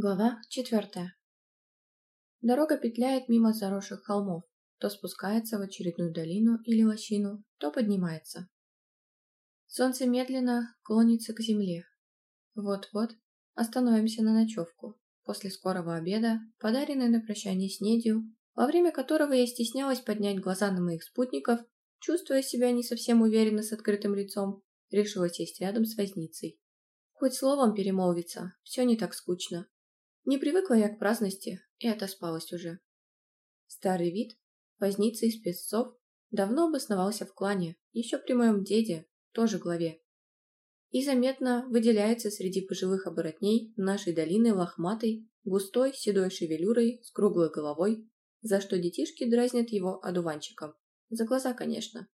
Глава четвертая. Дорога петляет мимо заросших холмов, то спускается в очередную долину или лощину, то поднимается. Солнце медленно клонится к земле. Вот-вот остановимся на ночевку, после скорого обеда, подаренной на прощание с Недью, во время которого я стеснялась поднять глаза на моих спутников, чувствуя себя не совсем уверенно с открытым лицом, решила сесть рядом с возницей. Хоть словом перемолвиться, все не так скучно. Не привыкла я к праздности и отоспалась уже. Старый вид, возница из песцов, давно обосновался в клане, еще при моем деде, тоже главе. И заметно выделяется среди пожилых оборотней нашей долины лохматой, густой, седой шевелюрой, с круглой головой, за что детишки дразнят его одуванчиком. За глаза, конечно.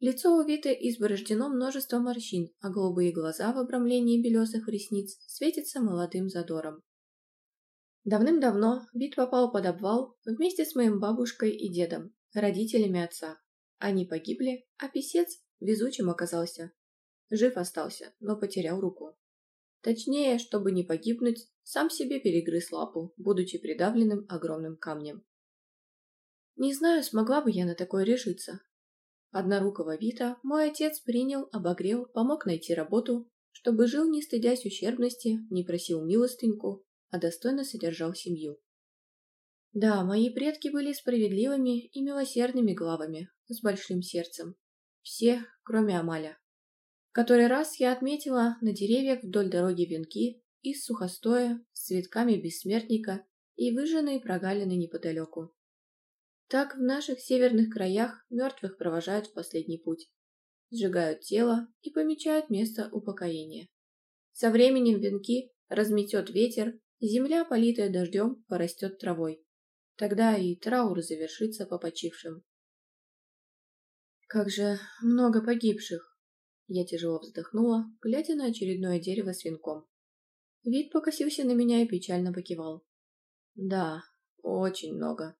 Лицо у Виты изборождено множеством морщин, а голубые глаза в обрамлении белесых ресниц светятся молодым задором. Давным-давно Бит попал под обвал вместе с моим бабушкой и дедом, родителями отца. Они погибли, а писец везучим оказался. Жив остался, но потерял руку. Точнее, чтобы не погибнуть, сам себе перегрыз лапу, будучи придавленным огромным камнем. Не знаю, смогла бы я на такое решиться. Однорукого Вита мой отец принял, обогрел, помог найти работу, чтобы жил не стыдясь ущербности, не просил милостыньку, а достойно содержал семью. Да, мои предки были справедливыми и милосердными главами, с большим сердцем. Все, кроме Амаля. Который раз я отметила на деревьях вдоль дороги венки из сухостоя с цветками бессмертника и выжженные прогалины неподалеку. Так в наших северных краях мертвых провожают в последний путь, сжигают тело и помечают место упокоения. Со временем венки разметет ветер Земля, политая дождем, порастет травой. Тогда и траур завершится по почившим. Как же много погибших! Я тяжело вздохнула, глядя на очередное дерево с венком. Вид покосился на меня и печально покивал. Да, очень много.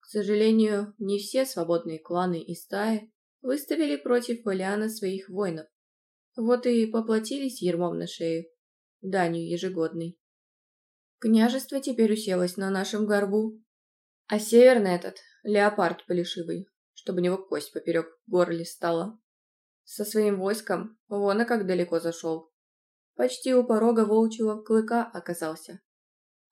К сожалению, не все свободные кланы и стаи выставили против Валиана своих воинов. Вот и поплатились ермом на шею, данью ежегодной. Княжество теперь уселось на нашем горбу. А северный этот, леопард полишивый, чтобы него кость поперек горли стала. Со своим войском вон и как далеко зашел. Почти у порога волчьего клыка оказался.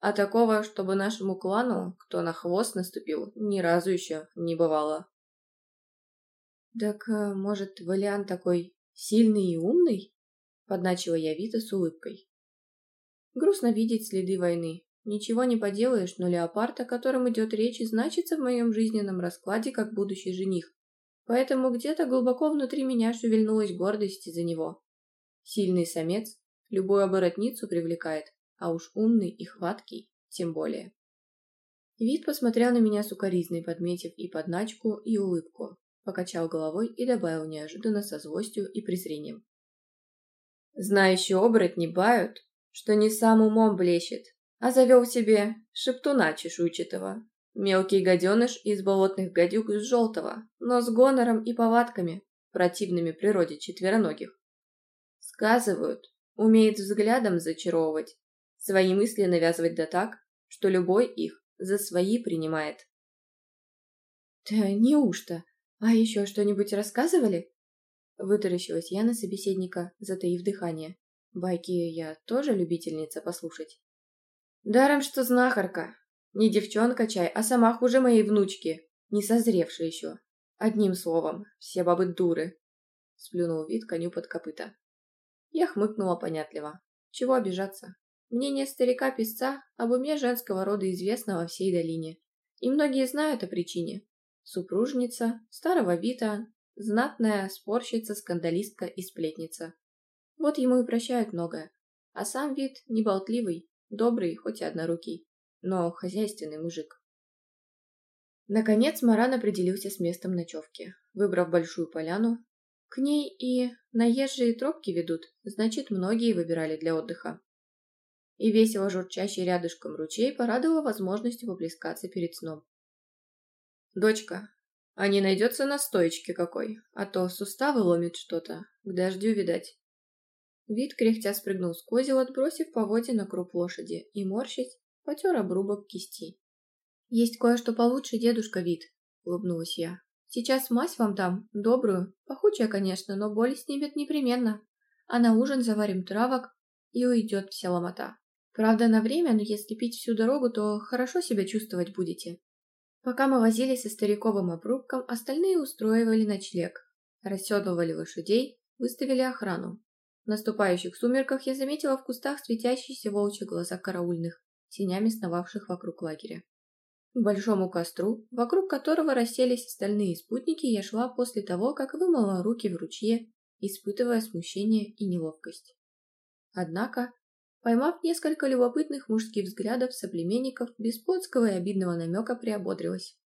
А такого, чтобы нашему клану, кто на хвост наступил, ни разу еще не бывало. «Так, э, может, Валиан такой сильный и умный?» Подначила я Вита с улыбкой. Грустно видеть следы войны. Ничего не поделаешь, но леопард, о котором идет речь, значится в моем жизненном раскладе как будущий жених. Поэтому где-то глубоко внутри меня шевельнулась гордость из-за него. Сильный самец любую оборотницу привлекает, а уж умный и хваткий тем более. Вид посмотрел на меня сукоризной, подметив и подначку, и улыбку. Покачал головой и добавил неожиданно со злостью и презрением. «Знающие оборотни бают, что не сам умом блещет, а завел себе шептуна чешуйчатого. Мелкий гаденыш из болотных гадюк из желтого, но с гонором и повадками, противными природе четвероногих. Сказывают, умеет взглядом зачаровывать, свои мысли навязывать да так, что любой их за свои принимает. «Да неужто? А еще что-нибудь рассказывали?» Вытаращилась я на собеседника, затаив дыхание. Байки я тоже любительница послушать. Даром, что знахарка. Не девчонка чай, а сама хуже моей внучки, не созревшей еще. Одним словом, все бабы дуры. Сплюнул вид коню под копыта. Я хмыкнула понятливо. Чего обижаться? Мнение старика-песца об уме женского рода известно во всей долине. И многие знают о причине. Супружница, старого вита, знатная спорщица, скандалистка и сплетница. Вот ему и прощают многое. А сам вид неболтливый, добрый, хоть и однорукий, но хозяйственный мужик. Наконец Маран определился с местом ночевки, выбрав большую поляну. К ней и наезжие тропки ведут, значит, многие выбирали для отдыха. И весело журчащий рядышком ручей порадовал возможностью поплескаться перед сном. «Дочка, а не найдется на стоечке какой, а то суставы ломит что-то, к дождю, видать». Вид кряхтя спрыгнул с козел, отбросив поводья на круп лошади, и, морщить потер обрубок кисти. «Есть кое-что получше, дедушка Вид», — улыбнулась я. «Сейчас мазь вам там, добрую, пахучая, конечно, но боль снимет непременно. А на ужин заварим травок, и уйдет вся ломота. Правда, на время, но если пить всю дорогу, то хорошо себя чувствовать будете». Пока мы возились со стариковым обрубком, остальные устроивали ночлег, расседывали лошадей, выставили охрану, в наступающих сумерках я заметила в кустах светящиеся волчьи глаза караульных, синями сновавших вокруг лагеря. К большому костру, вокруг которого расселись остальные спутники, я шла после того, как вымыла руки в ручье, испытывая смущение и неловкость. Однако, поймав несколько любопытных мужских взглядов соплеменников, без плотского и обидного намека приободрилась.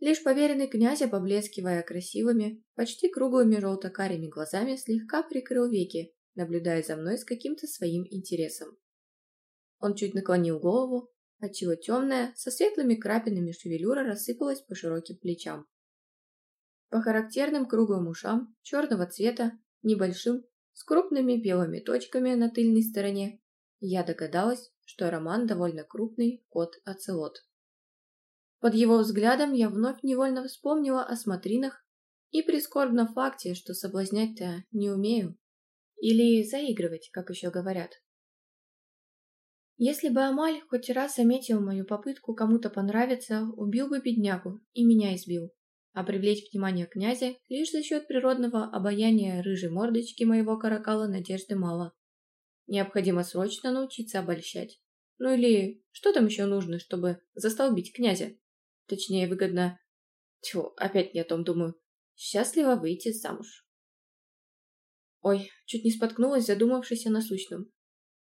Лишь поверенный князя, поблескивая красивыми, почти круглыми желто-карими глазами, слегка прикрыл веки, наблюдая за мной с каким-то своим интересом. Он чуть наклонил голову, отчего темная, со светлыми крапинами шевелюра рассыпалась по широким плечам. По характерным круглым ушам, черного цвета, небольшим, с крупными белыми точками на тыльной стороне, я догадалась, что Роман довольно крупный кот-оцелот. Под его взглядом я вновь невольно вспомнила о смотринах и прискорбном факте, что соблазнять-то не умею. Или заигрывать, как еще говорят. Если бы Амаль хоть раз заметил мою попытку кому-то понравиться, убил бы беднягу и меня избил. А привлечь внимание князя лишь за счет природного обаяния рыжей мордочки моего каракала надежды мало. Необходимо срочно научиться обольщать. Ну или что там еще нужно, чтобы застолбить князя? Точнее, выгодно... Тьфу, опять не о том думаю. Счастливо выйти замуж. Ой, чуть не споткнулась, задумавшись о насущном.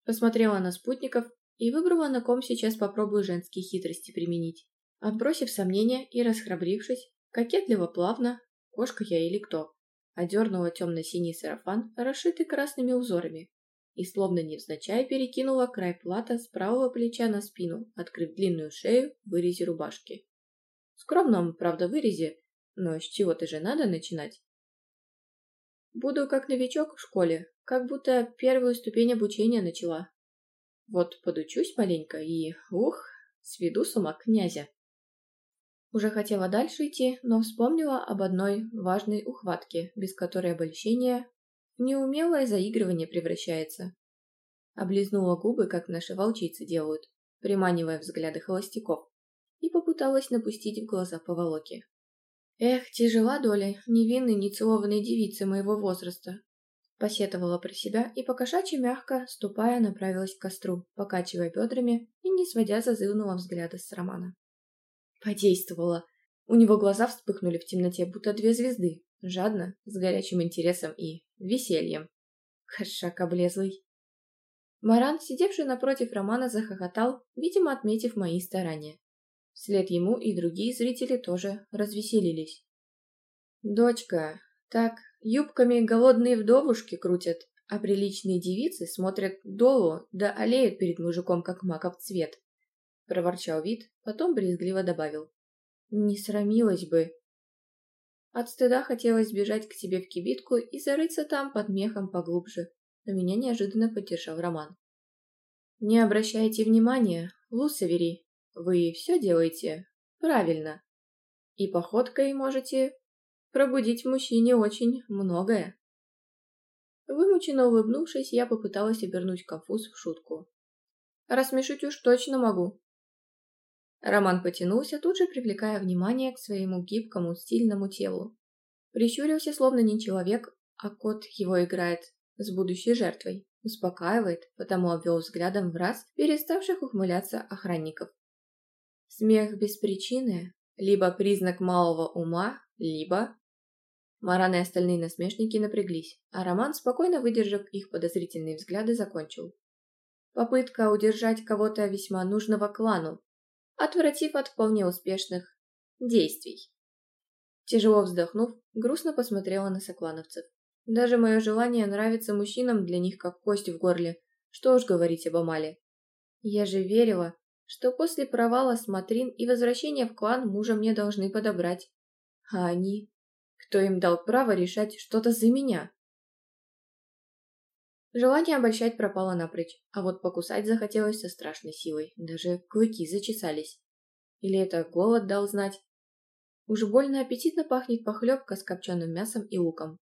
Посмотрела на спутников и выбрала, на ком сейчас попробую женские хитрости применить. Отбросив сомнения и расхрабрившись, кокетливо плавно, кошка я или кто, одернула темно-синий сарафан, расшитый красными узорами, и словно невзначай перекинула край плата с правого плеча на спину, открыв длинную шею в вырезе рубашки. Скромном, правда, вырезе, но с чего-то же надо начинать. Буду как новичок в школе, как будто первую ступень обучения начала. Вот подучусь маленько и, ух, сведу с ума князя. Уже хотела дальше идти, но вспомнила об одной важной ухватке, без которой обольщение в неумелое заигрывание превращается. Облизнула губы, как наши волчицы делают, приманивая взгляды холостяков, и попыталась напустить в глаза поволоки. «Эх, тяжела доля невинной, нецелованной девицы моего возраста!» Посетовала про себя и покошачьи мягко, ступая, направилась к костру, покачивая бедрами и не сводя зазывного взгляда с Романа. Подействовала. У него глаза вспыхнули в темноте, будто две звезды, жадно, с горячим интересом и весельем. Кошак облезлый. Маран, сидевший напротив Романа, захохотал, видимо, отметив мои старания. Вслед ему и другие зрители тоже развеселились. «Дочка, так юбками голодные вдовушки крутят, а приличные девицы смотрят долу да олеют перед мужиком, как маков цвет», — проворчал вид, потом брезгливо добавил. «Не срамилась бы». От стыда хотелось бежать к себе в кибитку и зарыться там под мехом поглубже, но меня неожиданно поддержал Роман. «Не обращайте внимания, Лусавери, вы все делаете правильно. И походкой можете пробудить в мужчине очень многое. Вымученно улыбнувшись, я попыталась обернуть конфуз в шутку. Рассмешить уж точно могу. Роман потянулся, тут же привлекая внимание к своему гибкому, стильному телу. Прищурился, словно не человек, а кот его играет с будущей жертвой. Успокаивает, потому обвел взглядом в раз переставших ухмыляться охранников. Смех без причины – либо признак малого ума, либо… Маран и остальные насмешники напряглись, а Роман, спокойно выдержав их подозрительные взгляды, закончил. Попытка удержать кого-то весьма нужного клану, отвратив от вполне успешных действий. Тяжело вздохнув, грустно посмотрела на соклановцев. Даже мое желание нравится мужчинам для них как кость в горле, что уж говорить об Амале. Я же верила, что после провала смотрин и возвращения в клан мужа мне должны подобрать. А они? Кто им дал право решать что-то за меня? Желание обольщать пропало напрочь, а вот покусать захотелось со страшной силой, даже клыки зачесались. Или это голод дал знать? Уж больно аппетитно пахнет похлебка с копченым мясом и луком.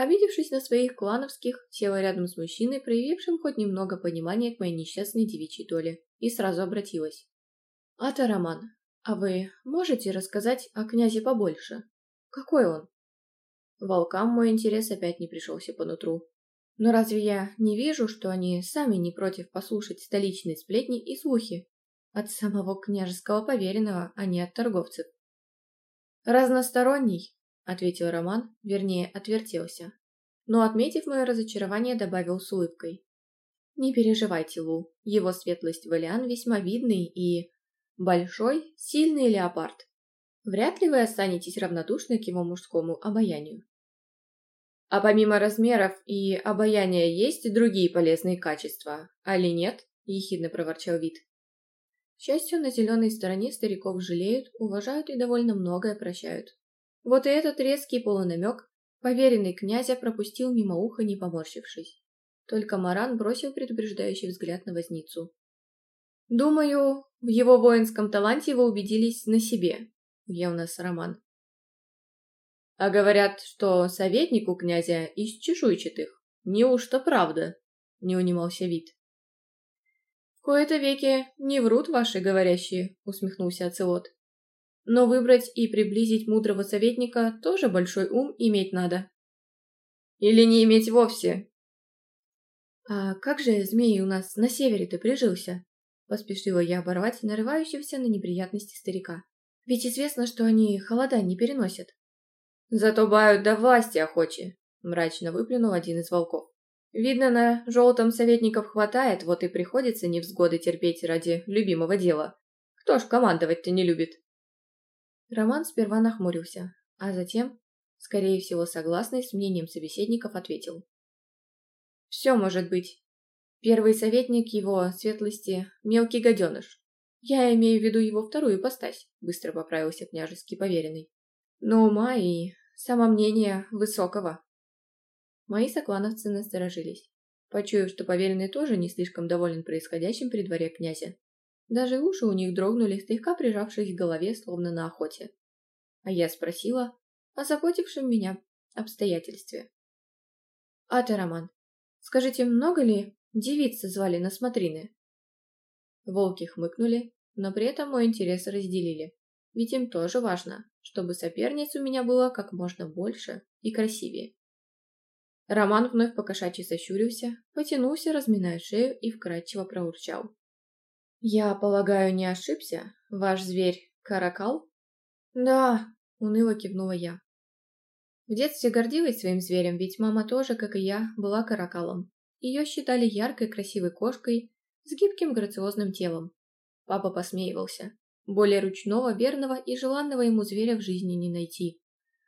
Обидевшись на своих клановских, села рядом с мужчиной, проявившим хоть немного понимания к моей несчастной девичьей доле, и сразу обратилась. «Ата Роман, а вы можете рассказать о князе побольше? Какой он?» Волкам мой интерес опять не пришелся по нутру. Но разве я не вижу, что они сами не против послушать столичные сплетни и слухи? От самого княжеского поверенного, а не от торговцев. Разносторонний, – ответил Роман, вернее, отвертелся. Но, отметив мое разочарование, добавил с улыбкой. «Не переживайте, Лу, его светлость Валиан весьма видный и... большой, сильный леопард. Вряд ли вы останетесь равнодушны к его мужскому обаянию». «А помимо размеров и обаяния есть и другие полезные качества, али нет?» – ехидно проворчал вид. К счастью, на зеленой стороне стариков жалеют, уважают и довольно многое прощают. Вот и этот резкий полунамек поверенный князя пропустил мимо уха, не поморщившись. Только Маран бросил предупреждающий взгляд на возницу. «Думаю, в его воинском таланте вы убедились на себе», — я у нас Роман. «А говорят, что советник у князя из чешуйчатых. Неужто правда?» — не унимался вид. «В кои-то веки не врут ваши говорящие», — усмехнулся Ацелот. Но выбрать и приблизить мудрого советника тоже большой ум иметь надо. Или не иметь вовсе. А как же змей у нас на севере ты прижился? Поспешила я оборвать нарывающегося на неприятности старика. Ведь известно, что они холода не переносят. Зато бают до власти охочи, мрачно выплюнул один из волков. Видно, на желтом советников хватает, вот и приходится невзгоды терпеть ради любимого дела. Кто ж командовать-то не любит? Роман сперва нахмурился, а затем, скорее всего согласный с мнением собеседников, ответил. «Все может быть. Первый советник его светлости – мелкий гаденыш. Я имею в виду его вторую ипостась», – быстро поправился княжеский поверенный. «Но ума и самомнения высокого». Мои соклановцы насторожились, почуяв, что поверенный тоже не слишком доволен происходящим при дворе князя. Даже уши у них дрогнули, слегка прижавшись к голове, словно на охоте. А я спросила о заботившем меня обстоятельстве. А ты Роман, скажите, много ли девицы звали на смотрины?» Волки хмыкнули, но при этом мой интерес разделили. Ведь им тоже важно, чтобы соперниц у меня было как можно больше и красивее. Роман вновь покошачьи сощурился, потянулся, разминая шею и вкрадчиво проурчал. «Я полагаю, не ошибся? Ваш зверь – каракал?» «Да», – уныло кивнула я. В детстве гордилась своим зверем, ведь мама тоже, как и я, была каракалом. Ее считали яркой, красивой кошкой с гибким грациозным телом. Папа посмеивался. Более ручного, верного и желанного ему зверя в жизни не найти.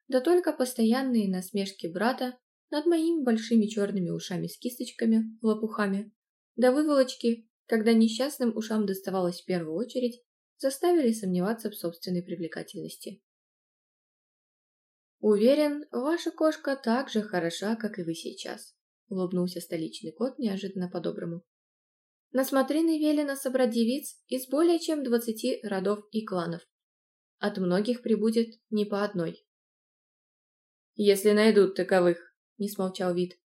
Да только постоянные насмешки брата над моими большими черными ушами с кисточками, лопухами, да выволочки когда несчастным ушам доставалось в первую очередь, заставили сомневаться в собственной привлекательности. «Уверен, ваша кошка так же хороша, как и вы сейчас», — улыбнулся столичный кот неожиданно по-доброму. На смотрины велено собрать девиц из более чем двадцати родов и кланов. От многих прибудет не по одной. «Если найдут таковых», — не смолчал вид.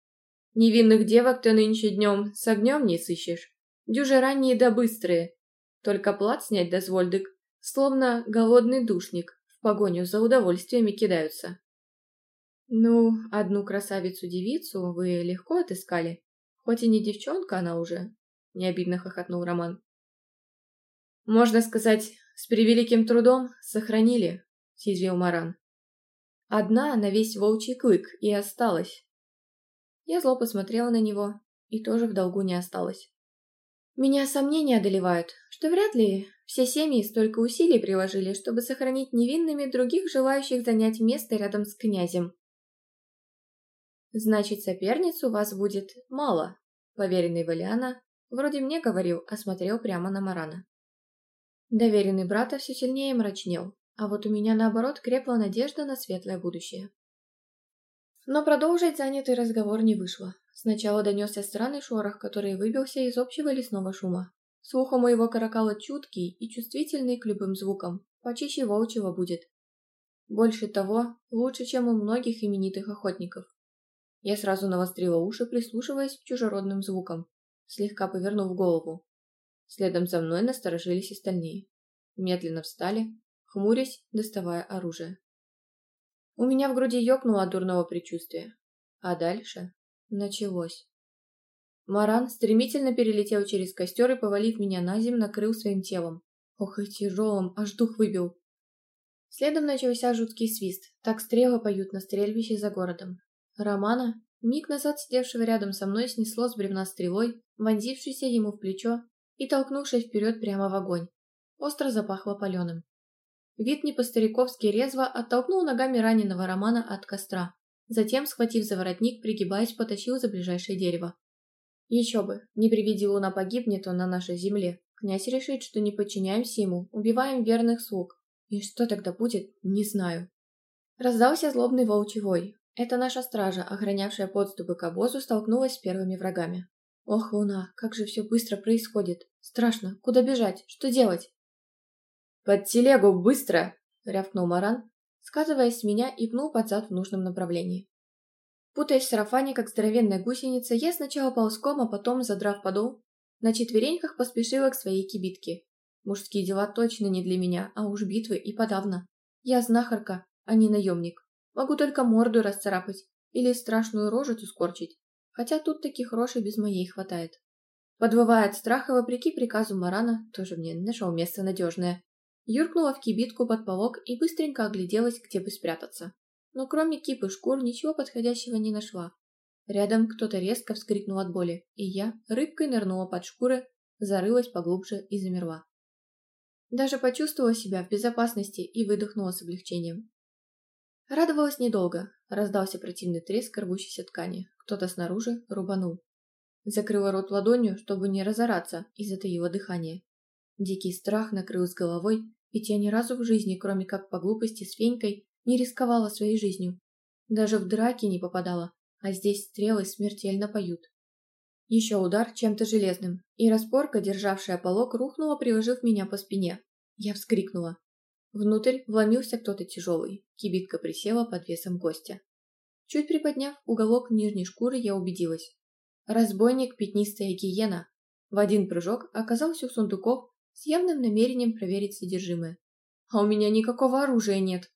«Невинных девок ты нынче днем с огнем не сыщешь». Дюже ранние да быстрые. Только плат снять дозвольдык, словно голодный душник, в погоню за удовольствиями кидаются. Ну, одну красавицу-девицу вы легко отыскали. Хоть и не девчонка она уже, Необидно хохотнул Роман. Можно сказать, с превеликим трудом сохранили, съязвил Маран. Одна на весь волчий клык и осталась. Я зло посмотрела на него и тоже в долгу не осталась. Меня сомнения одолевают, что вряд ли все семьи столько усилий приложили, чтобы сохранить невинными других желающих занять место рядом с князем. «Значит, соперниц у вас будет мало», — поверенный Валиана, вроде мне говорил, а смотрел прямо на Марана. Доверенный брата все сильнее мрачнел, а вот у меня, наоборот, крепла надежда на светлое будущее. Но продолжить занятый разговор не вышло. Сначала донесся странный шорох, который выбился из общего лесного шума. Слух у моего каракала чуткий и чувствительный к любым звукам, почище волчьего будет. Больше того, лучше, чем у многих именитых охотников. Я сразу навострила уши, прислушиваясь к чужеродным звукам, слегка повернув голову. Следом за мной насторожились остальные. Медленно встали, хмурясь, доставая оружие. У меня в груди ёкнуло от дурного предчувствия. А дальше? Началось. Маран стремительно перелетел через костер и, повалив меня на землю, накрыл своим телом. Ох, и тяжелым, аж дух выбил. Следом начался жуткий свист. Так стрелы поют на стрельбище за городом. Романа, миг назад сидевшего рядом со мной, снесло с бревна стрелой, вонзившейся ему в плечо и толкнувшей вперед прямо в огонь. Остро запахло паленым. Вид не по-стариковски резво оттолкнул ногами раненого Романа от костра. Затем, схватив за воротник, пригибаясь, потащил за ближайшее дерево. Еще бы, не при луна погибнет он на нашей земле. Князь решит, что не подчиняемся ему, убиваем верных слуг. И что тогда будет, не знаю. Раздался злобный волчий вой. Это наша стража, охранявшая подступы к обозу, столкнулась с первыми врагами. Ох, луна, как же все быстро происходит. Страшно, куда бежать, что делать? «Под телегу, быстро!» — рявкнул Маран, Сказываясь с меня и пнул под зад в нужном направлении. Путаясь в сарафане, как здоровенная гусеница, я сначала ползком, а потом, задрав подол, на четвереньках поспешила к своей кибитке. Мужские дела точно не для меня, а уж битвы и подавно. Я знахарка, а не наемник. Могу только морду расцарапать или страшную рожицу скорчить, хотя тут таких рожей без моей хватает. Подвывая от страха, вопреки приказу Марана, тоже мне нашел место надежное, Юркнула в кибитку под полог и быстренько огляделась, где бы спрятаться. Но кроме кипы шкур ничего подходящего не нашла. Рядом кто-то резко вскрикнул от боли, и я рыбкой нырнула под шкуры, зарылась поглубже и замерла. Даже почувствовала себя в безопасности и выдохнула с облегчением. Радовалась недолго. Раздался противный треск рвущейся ткани. Кто-то снаружи рубанул. Закрыла рот ладонью, чтобы не разораться, и затаила дыхание. Дикий страх накрыл с головой, ведь я ни разу в жизни, кроме как по глупости с Фенькой, не рисковала своей жизнью. Даже в драки не попадала, а здесь стрелы смертельно поют. Еще удар чем-то железным, и распорка, державшая полок, рухнула, приложив меня по спине. Я вскрикнула. Внутрь вломился кто-то тяжелый. Кибитка присела под весом гостя. Чуть приподняв уголок нижней шкуры, я убедилась. Разбойник – пятнистая гиена. В один прыжок оказался у сундуков, с явным намерением проверить содержимое. «А у меня никакого оружия нет!»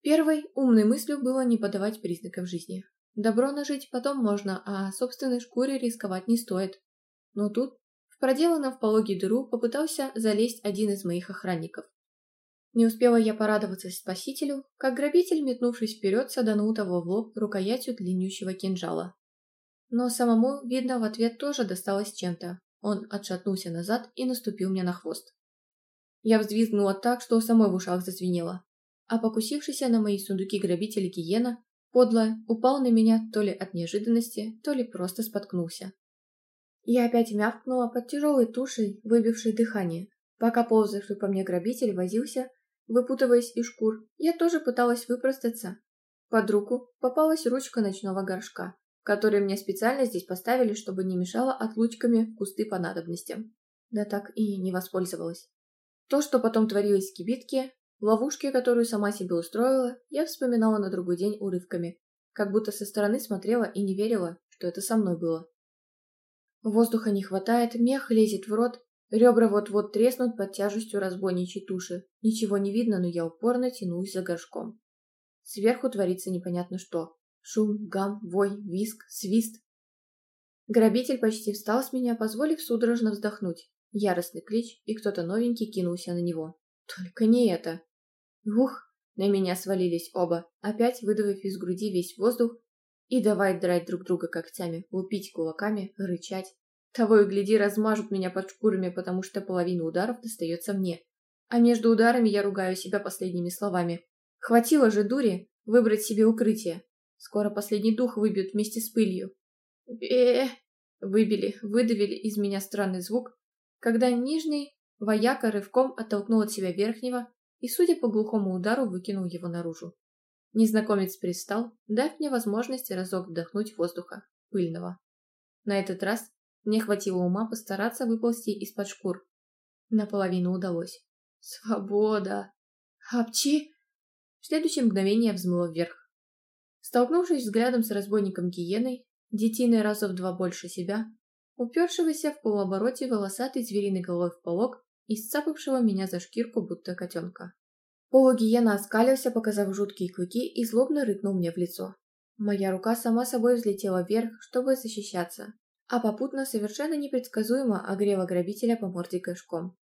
Первой умной мыслью было не подавать признаков жизни. Добро нажить потом можно, а собственной шкуре рисковать не стоит. Но тут, в проделанном в пологе дыру, попытался залезть один из моих охранников. Не успела я порадоваться спасителю, как грабитель, метнувшись вперед, саданул того в лоб рукоятью длиннющего кинжала. Но самому, видно, в ответ тоже досталось чем-то, он отшатнулся назад и наступил мне на хвост. Я взвизгнула так, что у самой в ушах зазвенело. А покусившийся на мои сундуки грабитель гиена, подлая, упал на меня то ли от неожиданности, то ли просто споткнулся. Я опять мявкнула под тяжелой тушей, выбившей дыхание. Пока ползавший по мне грабитель возился, выпутываясь из шкур, я тоже пыталась выпростаться. Под руку попалась ручка ночного горшка которые мне специально здесь поставили, чтобы не мешало отлучками в кусты по надобности. Да так и не воспользовалась. То, что потом творилось в кибитке, ловушки, которую сама себе устроила, я вспоминала на другой день урывками, как будто со стороны смотрела и не верила, что это со мной было. Воздуха не хватает, мех лезет в рот, ребра вот-вот треснут под тяжестью разбойничьей туши. Ничего не видно, но я упорно тянусь за горшком. Сверху творится непонятно что. Шум, гам, вой, виск, свист. Грабитель почти встал с меня, позволив судорожно вздохнуть. Яростный клич, и кто-то новенький кинулся на него. Только не это. Ух, на меня свалились оба, опять выдавив из груди весь воздух и давай драть друг друга когтями, лупить кулаками, рычать. Того и гляди, размажут меня под шкурами, потому что половина ударов достается мне. А между ударами я ругаю себя последними словами. Хватило же дури выбрать себе укрытие. Скоро последний дух выбьют вместе с пылью. Э, Выбили, выдавили из меня странный звук, когда нижний вояка рывком оттолкнул от себя верхнего и, судя по глухому удару, выкинул его наружу. Незнакомец пристал, дав мне возможность разок вдохнуть воздуха, пыльного. На этот раз мне хватило ума постараться выползти из-под шкур. Наполовину удалось. «Свобода!» «Апчи!» В следующее мгновение взмыло вверх. Столкнувшись взглядом с разбойником Гиеной, детиной раза в два больше себя, упершегося в полуобороте волосатой звериной головой в полок и сцапавшего меня за шкирку, будто котенка. Полугиена оскалился, показав жуткие клыки, и злобно рыкнул мне в лицо. Моя рука сама собой взлетела вверх, чтобы защищаться, а попутно совершенно непредсказуемо огрела грабителя по морде кашком.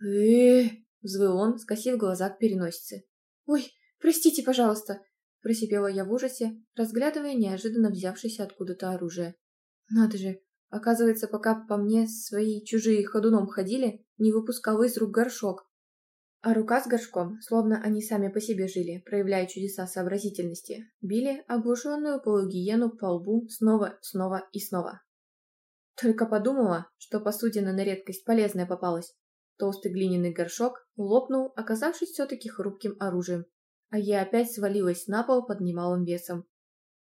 э взвыл он, скосив глаза к переносице. «Ой, простите, пожалуйста, Просипела я в ужасе, разглядывая неожиданно взявшееся откуда-то оружие. Надо же, оказывается, пока по мне свои чужие ходуном ходили, не выпускал из рук горшок. А рука с горшком, словно они сами по себе жили, проявляя чудеса сообразительности, били оглушенную полугиену по лбу снова, снова и снова. Только подумала, что посудина на редкость полезная попалась. Толстый глиняный горшок лопнул, оказавшись все-таки хрупким оружием, а я опять свалилась на пол под немалым весом.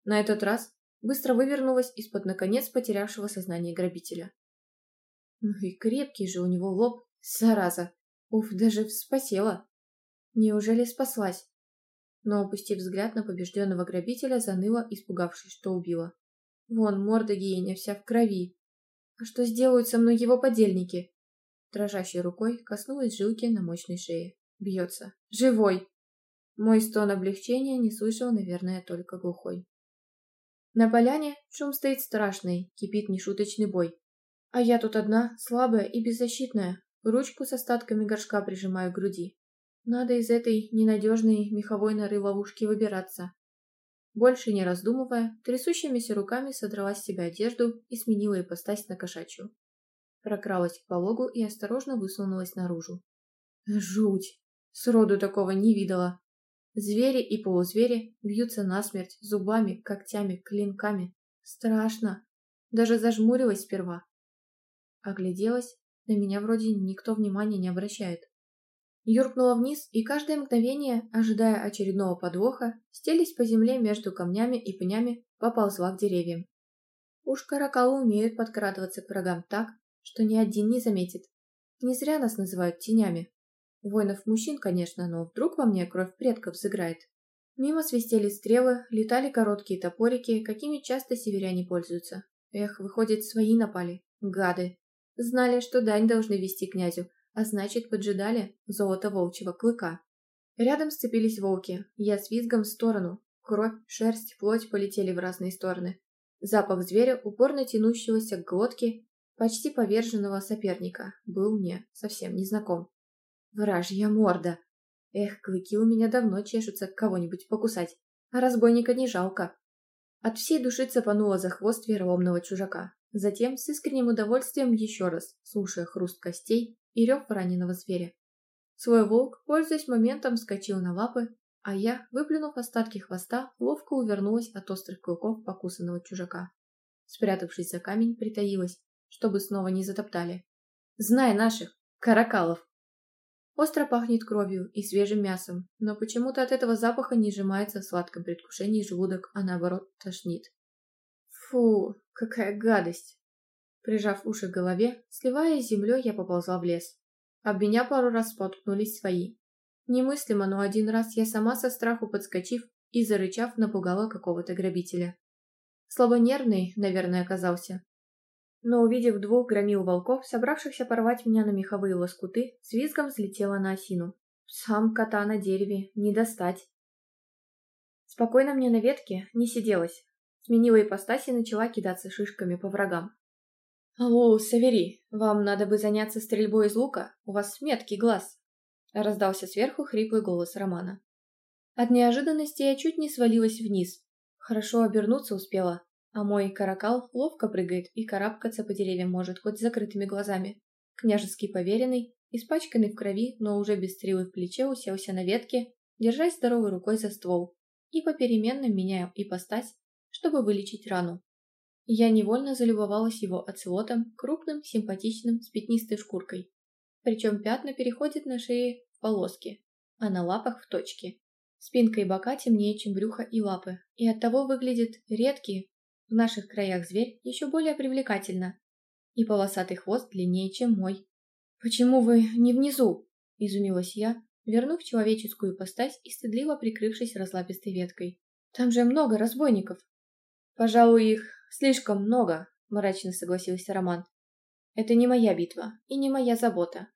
На этот раз быстро вывернулась из-под наконец потерявшего сознание грабителя. Ну и крепкий же у него лоб, зараза. Уф, даже спасела? Неужели спаслась? Но, опустив взгляд на побежденного грабителя, заныла, испугавшись, что убила. Вон, морда гиеня вся в крови. А что сделают со мной его подельники? Дрожащей рукой коснулась жилки на мощной шее. Бьется. Живой! Мой стон облегчения не слышал, наверное, только глухой. На поляне шум стоит страшный, кипит нешуточный бой. А я тут одна, слабая и беззащитная, ручку с остатками горшка прижимаю к груди. Надо из этой ненадежной меховой норы ловушки выбираться. Больше не раздумывая, трясущимися руками содрала с себя одежду и сменила ипостась на кошачью. Прокралась к пологу и осторожно высунулась наружу. Жуть! Сроду такого не видела. Звери и полузвери бьются насмерть зубами, когтями, клинками. Страшно. Даже зажмурилась сперва. Огляделась, на меня вроде никто внимания не обращает. Юркнула вниз, и каждое мгновение, ожидая очередного подвоха, стелись по земле между камнями и пнями, поползла к деревьям. Уж каракалы умеют подкрадываться к врагам так, что ни один не заметит. Не зря нас называют тенями. Воинов-мужчин, конечно, но вдруг во мне кровь предков сыграет. Мимо свистели стрелы, летали короткие топорики, какими часто северяне пользуются. Эх, выходит, свои напали. Гады. Знали, что дань должны вести князю, а значит, поджидали золото волчьего клыка. Рядом сцепились волки. Я с визгом в сторону. Кровь, шерсть, плоть полетели в разные стороны. Запах зверя, упорно тянущегося к глотке, почти поверженного соперника, был мне совсем незнаком. Вражья морда. Эх, клыки у меня давно чешутся кого-нибудь покусать, а разбойника не жалко. От всей души цепанула за хвост вероломного чужака. Затем с искренним удовольствием еще раз, слушая хруст костей и рев раненого зверя. Свой волк, пользуясь моментом, вскочил на лапы, а я, выплюнув остатки хвоста, ловко увернулась от острых клыков покусанного чужака. Спрятавшись за камень, притаилась, чтобы снова не затоптали. «Знай наших! Каракалов!» Остро пахнет кровью и свежим мясом, но почему-то от этого запаха не сжимается в сладком предвкушении желудок, а наоборот тошнит. Фу, какая гадость! Прижав уши к голове, сливаясь с землей, я поползла в лес. Об меня пару раз споткнулись свои. Немыслимо, но один раз я сама со страху подскочив и, зарычав, напугала какого-то грабителя. Слабонервный, наверное, оказался, но, увидев двух громил волков, собравшихся порвать меня на меховые лоскуты, с визгом взлетела на осину. Сам кота на дереве не достать. Спокойно мне на ветке не сиделось. Сменила ипостась и начала кидаться шишками по врагам. «Алло, Савери, вам надо бы заняться стрельбой из лука, у вас меткий глаз!» Раздался сверху хриплый голос Романа. От неожиданности я чуть не свалилась вниз. Хорошо обернуться успела, а мой каракал ловко прыгает и карабкаться по деревьям может хоть с закрытыми глазами. Княжеский поверенный, испачканный в крови, но уже без стрелы в плече, уселся на ветке, держась здоровой рукой за ствол и попеременно меняя ипостась, чтобы вылечить рану. Я невольно залюбовалась его оцелотом, крупным, симпатичным, с пятнистой шкуркой. Причем пятна переходят на шее в полоски, а на лапах в точки. Спинка и бока темнее, чем брюхо и лапы, и оттого выглядит редкий, в наших краях зверь еще более привлекательна. И полосатый хвост длиннее, чем мой. «Почему вы не внизу?» – изумилась я, вернув человеческую постась и стыдливо прикрывшись разлапистой веткой. «Там же много разбойников!» «Пожалуй, их слишком много», – мрачно согласился Роман. «Это не моя битва и не моя забота.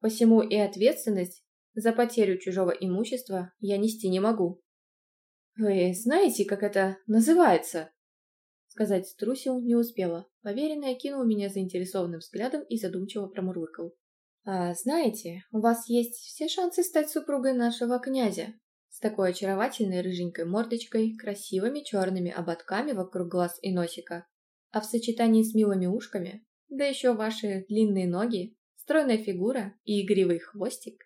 Посему и ответственность за потерю чужого имущества я нести не могу». «Вы знаете, как это называется?» Сказать струсил не успела. Поверенный окинул меня заинтересованным взглядом и задумчиво промурлыкал. «А, знаете, у вас есть все шансы стать супругой нашего князя. С такой очаровательной рыженькой мордочкой, красивыми черными ободками вокруг глаз и носика. А в сочетании с милыми ушками, да еще ваши длинные ноги, стройная фигура и игривый хвостик.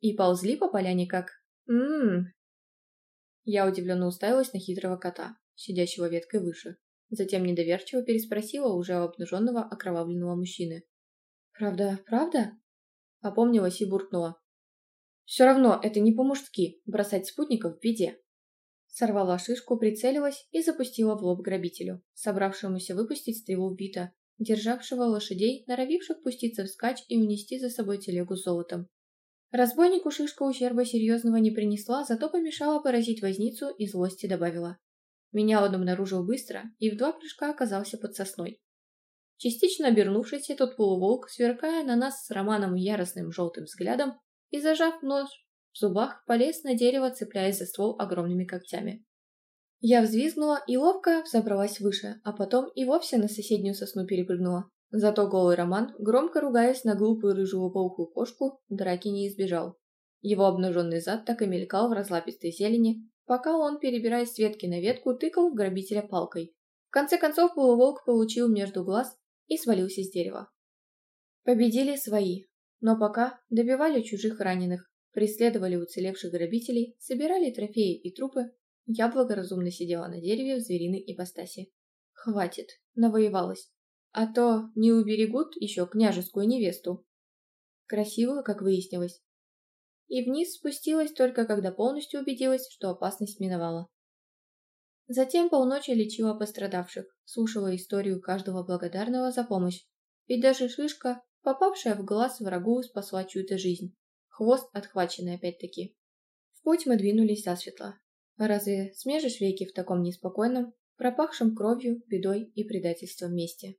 И ползли по поляне как... Ммм!» Я удивленно уставилась на хитрого кота сидящего веткой выше. Затем недоверчиво переспросила уже обнаженного окровавленного мужчины. «Правда, правда?» Опомнилась и буркнула. «Все равно это не по-мужски бросать спутников в беде». Сорвала шишку, прицелилась и запустила в лоб грабителю, собравшемуся выпустить стрелу в бита, державшего лошадей, норовивших пуститься вскачь и унести за собой телегу с золотом. Разбойнику шишка ущерба серьезного не принесла, зато помешала поразить возницу и злости добавила. Меня он обнаружил быстро и в два прыжка оказался под сосной. Частично обернувшись, этот полуволк, сверкая на нас с Романом яростным желтым взглядом и зажав нож в зубах, полез на дерево, цепляясь за ствол огромными когтями. Я взвизгнула и ловко взобралась выше, а потом и вовсе на соседнюю сосну перепрыгнула. Зато голый Роман, громко ругаясь на глупую рыжую паухую кошку, драки не избежал. Его обнаженный зад так и мелькал в разлапистой зелени, пока он, перебирая с ветки на ветку, тыкал в грабителя палкой. В конце концов полуволк получил между глаз и свалился с дерева. Победили свои, но пока добивали чужих раненых, преследовали уцелевших грабителей, собирали трофеи и трупы. Я благоразумно сидела на дереве в звериной ипостаси. Хватит, навоевалась. А то не уберегут еще княжескую невесту. Красивую, как выяснилось, и вниз спустилась только когда полностью убедилась, что опасность миновала. Затем полночи лечила пострадавших, слушала историю каждого благодарного за помощь, ведь даже шишка, попавшая в глаз врагу, спасла чью-то жизнь. Хвост отхваченный опять-таки. В путь мы двинулись засветло. Разве смежешь веки в таком неспокойном, пропахшем кровью, бедой и предательством месте?